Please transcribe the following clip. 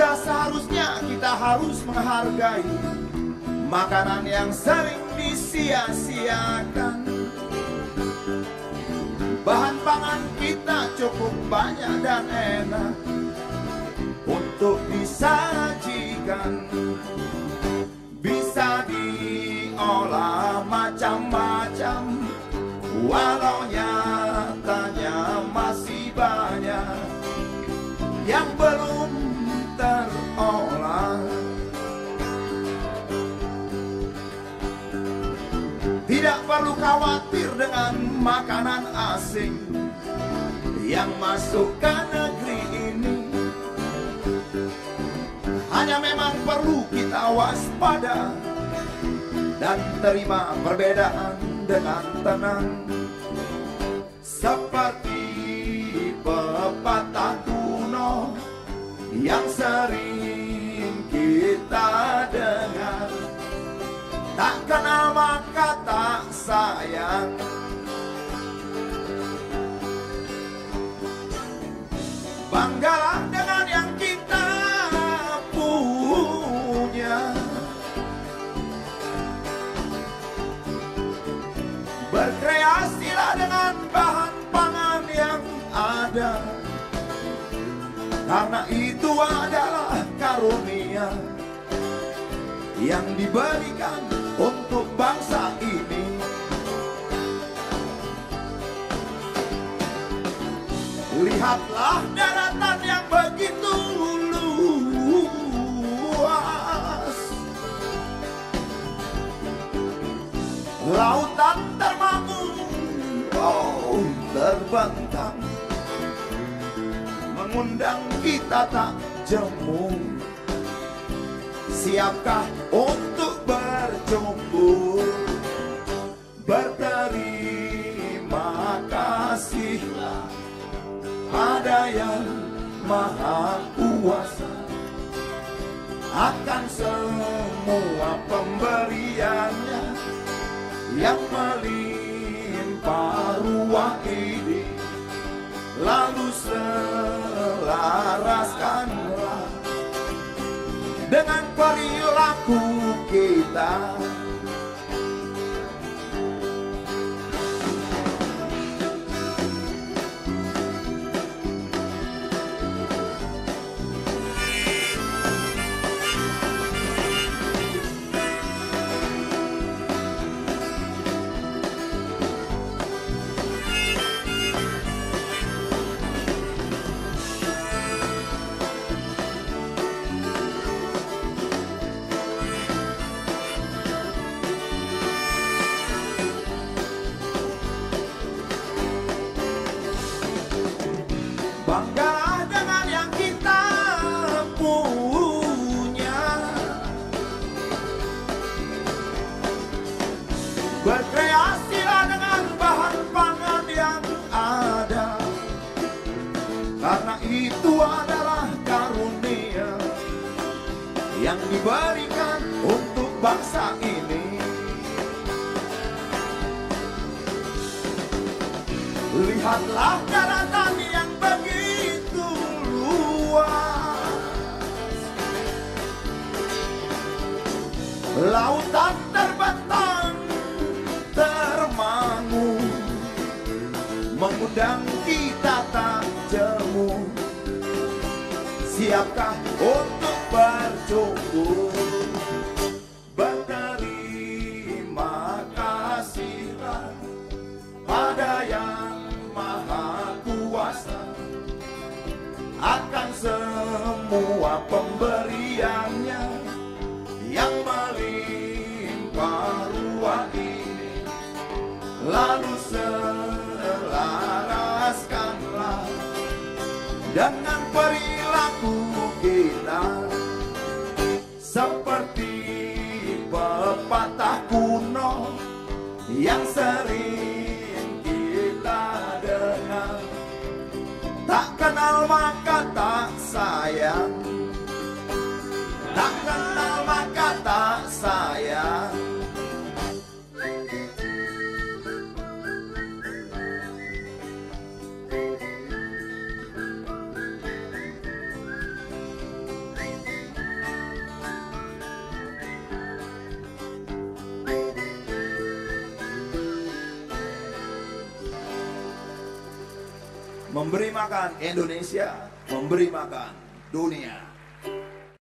Sudah seharusnya kita harus menghargai makanan yang sering disia-siakan. Bahan pangan kita cukup banyak dan enak untuk disajikan. Bisa diolah macam-macam, walau Tidak perlu khawatir dengan makanan asing yang masuk ke negeri ini. Hanya memang perlu kita waspada dan terima perbedaan dengan tenang. Seperti pepatah kuno yang sering kita dengar. Tak kenal maka sayang. Banggalah dengan yang kita punya. Berkreasilah dengan bahan pangan yang ada. Karena itu adalah karunia Yang diberikan untuk bangsa ini Lihatlah daratan yang begitu luas. Lautan termangu, oh terbentang. Mengundang kita tak jemu. Siapkah untuk berjumpa? Berterima kasihlah Pada yang maha kuasa. Akan semua pemberiannya Yang melimpah ruah ini. Lalu selaraskanlah dengan perilaku kita Berkreasilah dengan bahan pangan yang ada. Karena itu adalah karunia Yang diberikan untuk bangsa ini. Lihatlah daratan yang begitu luas. Lautan Siapkah untuk berjumpa? Berterima kasihlah pada yang maha kuasa. Akan semua pemberiannya yang melimpah ruah ini. Lalu selaraskanlah dengan pepatah kuno yang sering kita dengar. Tak kenal maka tak memberi makan Indonesia, memberi makan dunia.